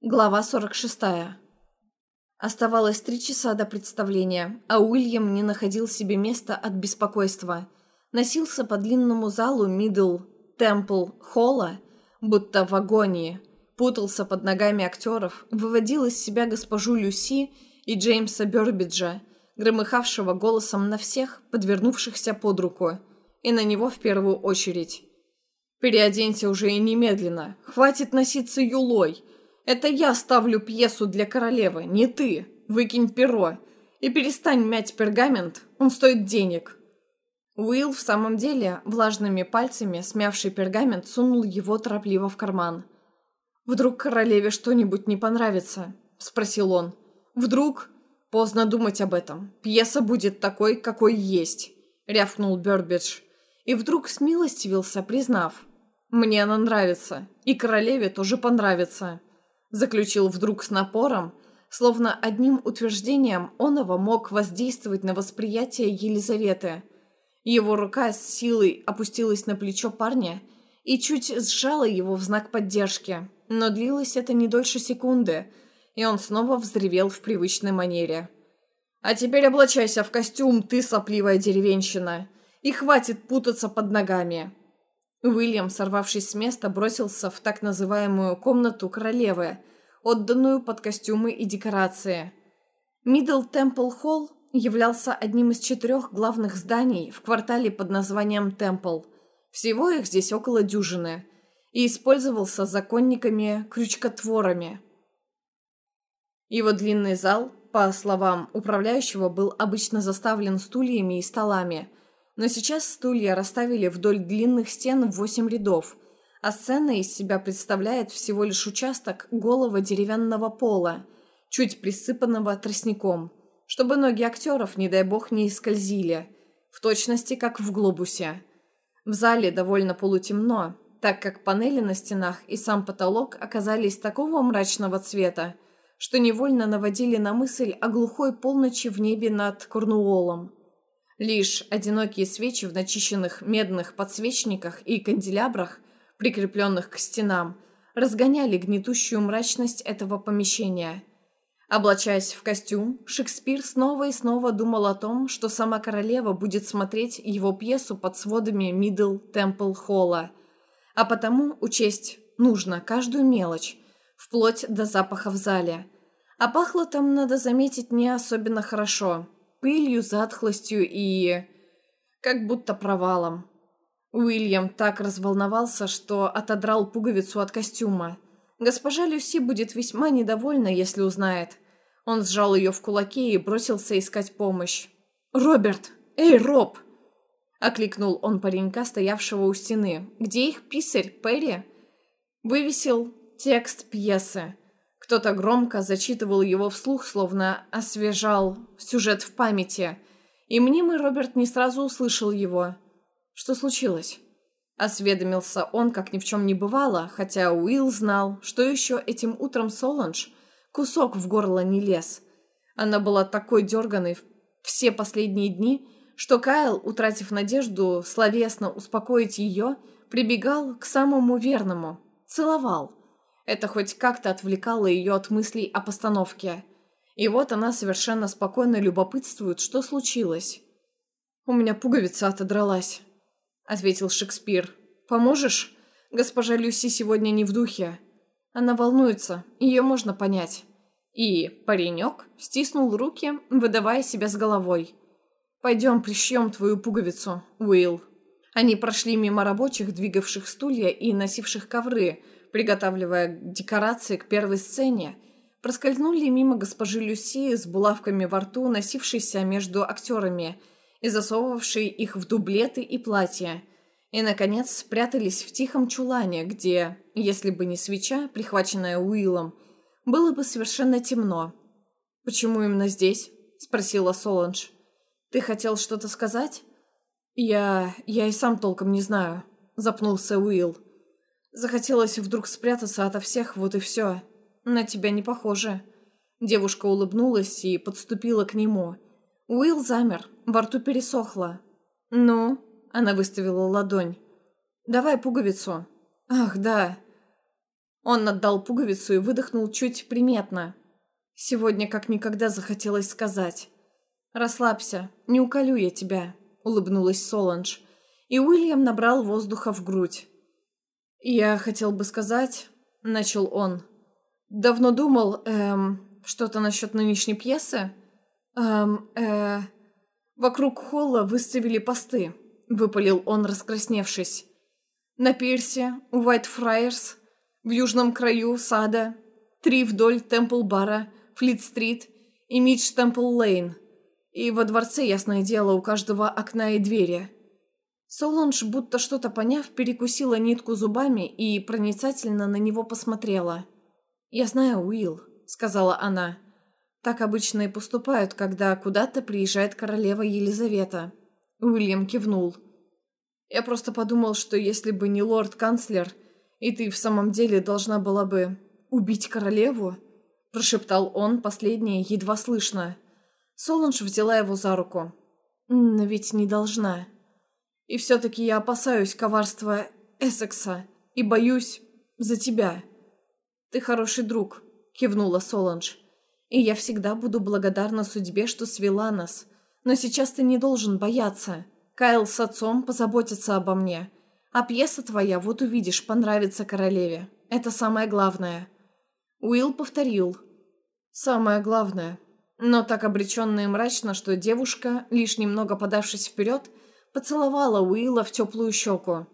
Глава 46. Оставалось три часа до представления, а Уильям не находил себе места от беспокойства. Носился по длинному залу Мидл Темпл Холла, будто в агонии. Путался под ногами актеров, выводил из себя госпожу Люси и Джеймса Бёрбиджа, громыхавшего голосом на всех, подвернувшихся под руку, и на него в первую очередь. «Переоденься уже и немедленно. Хватит носиться юлой!» Это я ставлю пьесу для королевы, не ты. Выкинь перо. И перестань мять пергамент, он стоит денег». Уилл в самом деле, влажными пальцами, смявший пергамент, сунул его торопливо в карман. «Вдруг королеве что-нибудь не понравится?» – спросил он. «Вдруг?» «Поздно думать об этом. Пьеса будет такой, какой есть», – рявкнул Бёрбидж. И вдруг смилостивился, признав. «Мне она нравится. И королеве тоже понравится» заключил вдруг с напором, словно одним утверждением оного мог воздействовать на восприятие Елизаветы. Его рука с силой опустилась на плечо парня и чуть сжала его в знак поддержки, но длилось это не дольше секунды, и он снова взревел в привычной манере. «А теперь облачайся в костюм, ты сопливая деревенщина, и хватит путаться под ногами!» Уильям, сорвавшись с места, бросился в так называемую «комнату королевы», отданную под костюмы и декорации. Мидл Темпл Холл являлся одним из четырех главных зданий в квартале под названием Темпл. Всего их здесь около дюжины. И использовался законниками-крючкотворами. Его длинный зал, по словам управляющего, был обычно заставлен стульями и столами – но сейчас стулья расставили вдоль длинных стен в восемь рядов, а сцена из себя представляет всего лишь участок голого деревянного пола, чуть присыпанного тростником, чтобы ноги актеров, не дай бог, не скользили, в точности как в глобусе. В зале довольно полутемно, так как панели на стенах и сам потолок оказались такого мрачного цвета, что невольно наводили на мысль о глухой полночи в небе над Корнуоллом. Лишь одинокие свечи в начищенных медных подсвечниках и канделябрах, прикрепленных к стенам, разгоняли гнетущую мрачность этого помещения. Облачаясь в костюм, Шекспир снова и снова думал о том, что сама королева будет смотреть его пьесу под сводами Мидл Темпл Холла, а потому учесть нужно каждую мелочь, вплоть до запаха в зале. А пахло там, надо заметить, не особенно хорошо – пылью, затхлостью и... как будто провалом. Уильям так разволновался, что отодрал пуговицу от костюма. Госпожа Люси будет весьма недовольна, если узнает. Он сжал ее в кулаке и бросился искать помощь. «Роберт! Эй, Роб!» Окликнул он паренька, стоявшего у стены. «Где их писарь, Перри?» Вывесил текст пьесы. Кто-то громко зачитывал его вслух, словно освежал сюжет в памяти. И мнимый Роберт не сразу услышал его. Что случилось? Осведомился он, как ни в чем не бывало, хотя Уилл знал, что еще этим утром Соланж кусок в горло не лез. Она была такой дерганой все последние дни, что Кайл, утратив надежду словесно успокоить ее, прибегал к самому верному – целовал. Это хоть как-то отвлекало ее от мыслей о постановке. И вот она совершенно спокойно любопытствует, что случилось. «У меня пуговица отодралась», — ответил Шекспир. «Поможешь? Госпожа Люси сегодня не в духе. Она волнуется, ее можно понять». И паренек стиснул руки, выдавая себя с головой. «Пойдем пришьем твою пуговицу, Уилл». Они прошли мимо рабочих, двигавших стулья и носивших ковры, приготавливая декорации к первой сцене, проскользнули мимо госпожи Люси с булавками во рту, носившейся между актерами и засовывавшей их в дублеты и платья, и, наконец, спрятались в тихом чулане, где, если бы не свеча, прихваченная Уиллом, было бы совершенно темно. «Почему именно здесь?» – спросила Соланж. «Ты хотел что-то сказать?» «Я... я и сам толком не знаю», – запнулся Уилл. Захотелось вдруг спрятаться ото всех, вот и все. На тебя не похоже. Девушка улыбнулась и подступила к нему. Уилл замер, во рту пересохло. «Ну?» – она выставила ладонь. «Давай пуговицу». «Ах, да». Он отдал пуговицу и выдохнул чуть приметно. Сегодня как никогда захотелось сказать. «Расслабься, не уколю я тебя», — улыбнулась Соланж. И Уильям набрал воздуха в грудь. «Я хотел бы сказать...» — начал он. «Давно думал, эм, что-то насчет нынешней пьесы?» «Эм, э...» «Вокруг холла выставили посты», — выпалил он, раскрасневшись. «На пирсе, у Уайтфрайерс, в южном краю сада, три вдоль Темпл-бара, Флит-стрит и Мидж Темпл-лейн. И во дворце, ясное дело, у каждого окна и двери». Соланж, будто что-то поняв, перекусила нитку зубами и проницательно на него посмотрела. «Я знаю, Уилл», — сказала она. «Так обычно и поступают, когда куда-то приезжает королева Елизавета». Уильям кивнул. «Я просто подумал, что если бы не лорд-канцлер, и ты в самом деле должна была бы убить королеву?» Прошептал он, последнее едва слышно. Соланж взяла его за руку. «Но ведь не должна». И все-таки я опасаюсь коварства Эссекса и боюсь за тебя. Ты хороший друг, кивнула Соланж. И я всегда буду благодарна судьбе, что свела нас. Но сейчас ты не должен бояться. Кайл с отцом позаботятся обо мне. А пьеса твоя, вот увидишь, понравится королеве. Это самое главное. Уилл повторил. Самое главное. Но так обреченно и мрачно, что девушка, лишь немного подавшись вперед, Поцеловала Уилла в теплую щеку.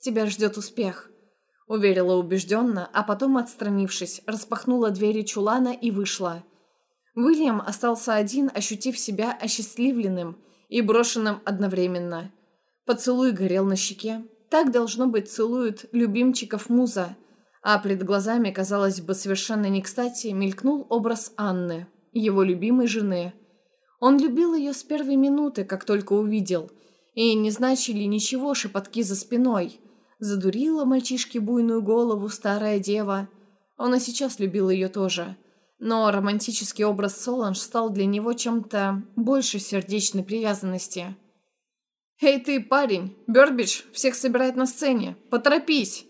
«Тебя ждет успех», — уверила убежденно, а потом, отстранившись, распахнула двери чулана и вышла. Уильям остался один, ощутив себя осчастливленным и брошенным одновременно. Поцелуй горел на щеке. Так, должно быть, целуют любимчиков муза. А перед глазами, казалось бы, совершенно не кстати, мелькнул образ Анны, его любимой жены. Он любил ее с первой минуты, как только увидел — и не значили ничего шепотки за спиной. Задурила мальчишке буйную голову старая дева. Он и сейчас любил ее тоже. Но романтический образ Соланж стал для него чем-то больше сердечной привязанности. «Эй ты, парень! Бёрбидж всех собирает на сцене! Поторопись!»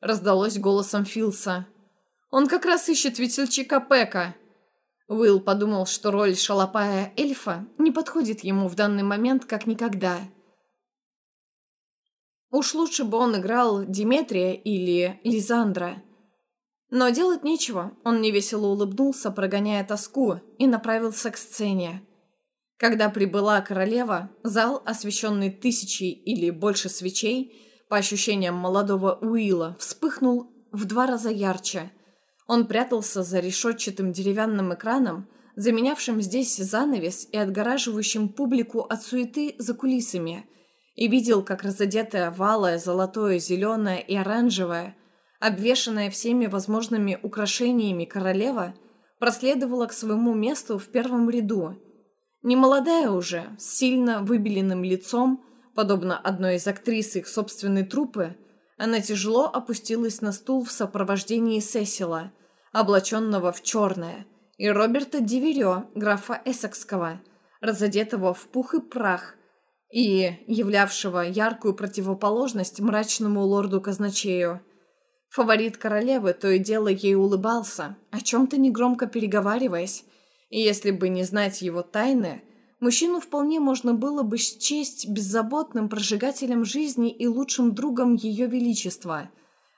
Раздалось голосом Филса. «Он как раз ищет весельчака Пека!» Уилл подумал, что роль шалопая эльфа не подходит ему в данный момент как никогда – Уж лучше бы он играл Диметрия или Лизандра. Но делать нечего, он невесело улыбнулся, прогоняя тоску, и направился к сцене. Когда прибыла королева, зал, освещенный тысячей или больше свечей, по ощущениям молодого Уилла, вспыхнул в два раза ярче. Он прятался за решетчатым деревянным экраном, заменявшим здесь занавес и отгораживающим публику от суеты за кулисами – и видел, как разодетая валое, золотое, зеленое и оранжевое, обвешанная всеми возможными украшениями королева, проследовала к своему месту в первом ряду. Немолодая уже, с сильно выбеленным лицом, подобно одной из актрис их собственной труппы, она тяжело опустилась на стул в сопровождении Сесила, облаченного в черное, и Роберта Диверё, графа Эссекского, разодетого в пух и прах, и являвшего яркую противоположность мрачному лорду-казначею. Фаворит королевы то и дело ей улыбался, о чем-то негромко переговариваясь, и если бы не знать его тайны, мужчину вполне можно было бы счесть беззаботным прожигателем жизни и лучшим другом ее величества,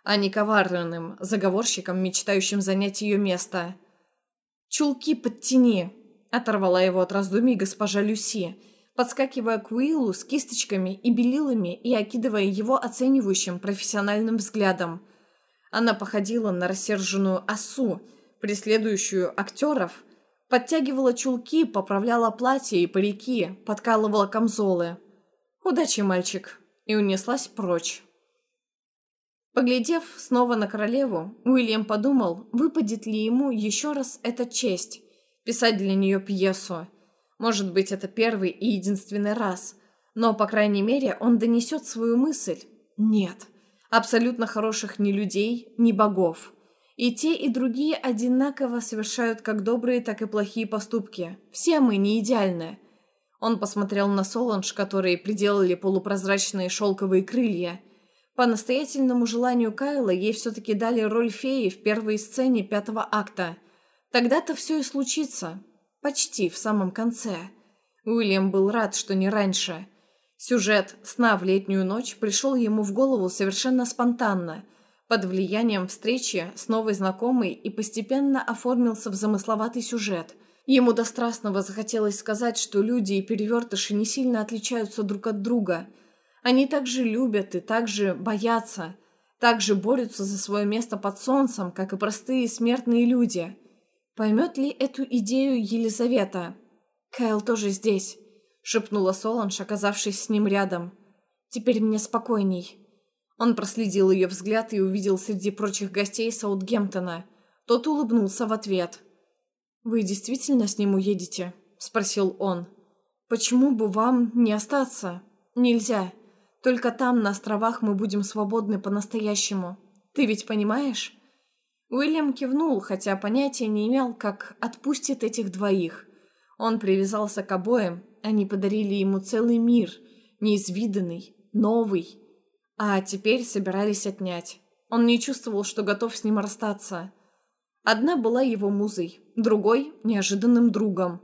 а не коварным заговорщиком, мечтающим занять ее место. «Чулки подтяни!» — оторвала его от раздумий госпожа Люси — подскакивая к Уиллу с кисточками и белилами и окидывая его оценивающим профессиональным взглядом. Она походила на рассерженную осу, преследующую актеров, подтягивала чулки, поправляла платья и парики, подкалывала камзолы. «Удачи, мальчик!» и унеслась прочь. Поглядев снова на королеву, Уильям подумал, выпадет ли ему еще раз эта честь – писать для нее пьесу – может быть, это первый и единственный раз. Но, по крайней мере, он донесет свою мысль. Нет. Абсолютно хороших ни людей, ни богов. И те, и другие одинаково совершают как добрые, так и плохие поступки. Все мы не идеальны. Он посмотрел на Соланж, которые приделали полупрозрачные шелковые крылья. По настоятельному желанию Кайла ей все-таки дали роль феи в первой сцене пятого акта. Тогда-то все и случится. Почти в самом конце. Уильям был рад, что не раньше. Сюжет «Сна в летнюю ночь» пришел ему в голову совершенно спонтанно, под влиянием встречи с новой знакомой и постепенно оформился в замысловатый сюжет. Ему до страстного захотелось сказать, что люди и перевертыши не сильно отличаются друг от друга. Они также любят и также боятся, также борются за свое место под солнцем, как и простые смертные люди. Поймет ли эту идею Елизавета? Кайл тоже здесь. — шепнула Соланж, оказавшись с ним рядом. «Теперь мне спокойней». Он проследил ее взгляд и увидел среди прочих гостей Саутгемптона. Тот улыбнулся в ответ. «Вы действительно с ним уедете?» — спросил он. «Почему бы вам не остаться? Нельзя. Только там, на островах, мы будем свободны по-настоящему. Ты ведь понимаешь?» Уильям кивнул, хотя понятия не имел, как отпустит этих двоих. Он привязался к обоим, они подарили ему целый мир, неизвиданный, новый. А теперь собирались отнять. Он не чувствовал, что готов с ним расстаться. Одна была его музой, другой — неожиданным другом.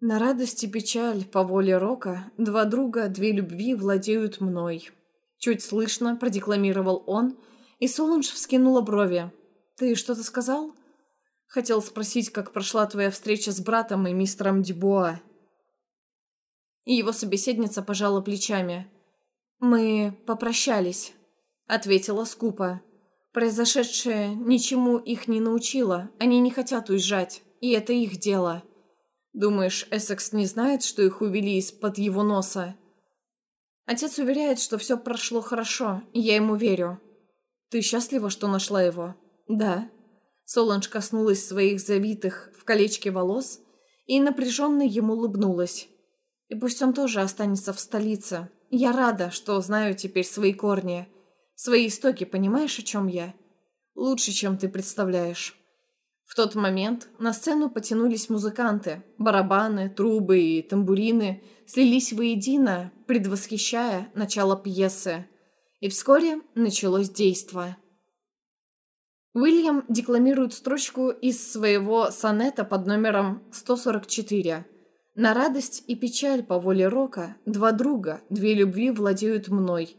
На радость и печаль, по воле Рока, два друга, две любви владеют мной. Чуть слышно продекламировал он, и Солунж вскинула брови. «Ты что-то сказал?» Хотел спросить, как прошла твоя встреча с братом и мистером Дюбуа. И его собеседница пожала плечами. «Мы попрощались», — ответила скупо. «Произошедшее ничему их не научило. Они не хотят уезжать, и это их дело. Думаешь, Эссекс не знает, что их увели из-под его носа?» Отец уверяет, что все прошло хорошо, и я ему верю. «Ты счастлива, что нашла его?» «Да», Соланж коснулась своих завитых в колечке волос и напряженно ему улыбнулась. «И пусть он тоже останется в столице. Я рада, что знаю теперь свои корни. Свои истоки, понимаешь, о чем я? Лучше, чем ты представляешь». В тот момент на сцену потянулись музыканты. Барабаны, трубы и тамбурины слились воедино, предвосхищая начало пьесы. И вскоре началось действие. Уильям декламирует строчку из своего сонета под номером 144. «На радость и печаль по воле Рока два друга, две любви владеют мной.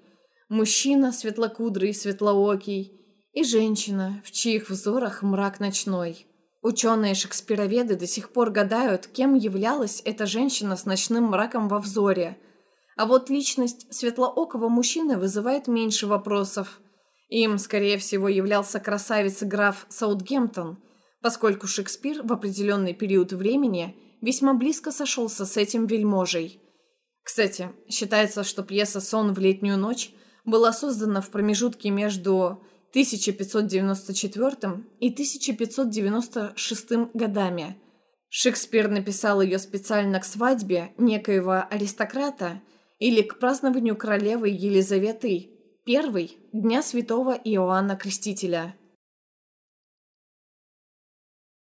Мужчина светлокудрый, светлоокий, и женщина, в чьих взорах мрак ночной». Ученые-шекспироведы до сих пор гадают, кем являлась эта женщина с ночным мраком во взоре. А вот личность светлоокого мужчины вызывает меньше вопросов – им, скорее всего, являлся красавец-граф Саутгемптон, поскольку Шекспир в определенный период времени весьма близко сошелся с этим вельможей. Кстати, считается, что пьеса «Сон в летнюю ночь» была создана в промежутке между 1594 и 1596 годами. Шекспир написал ее специально к свадьбе некоего аристократа или к празднованию королевы Елизаветы Первый – Дня Святого Иоанна Крестителя –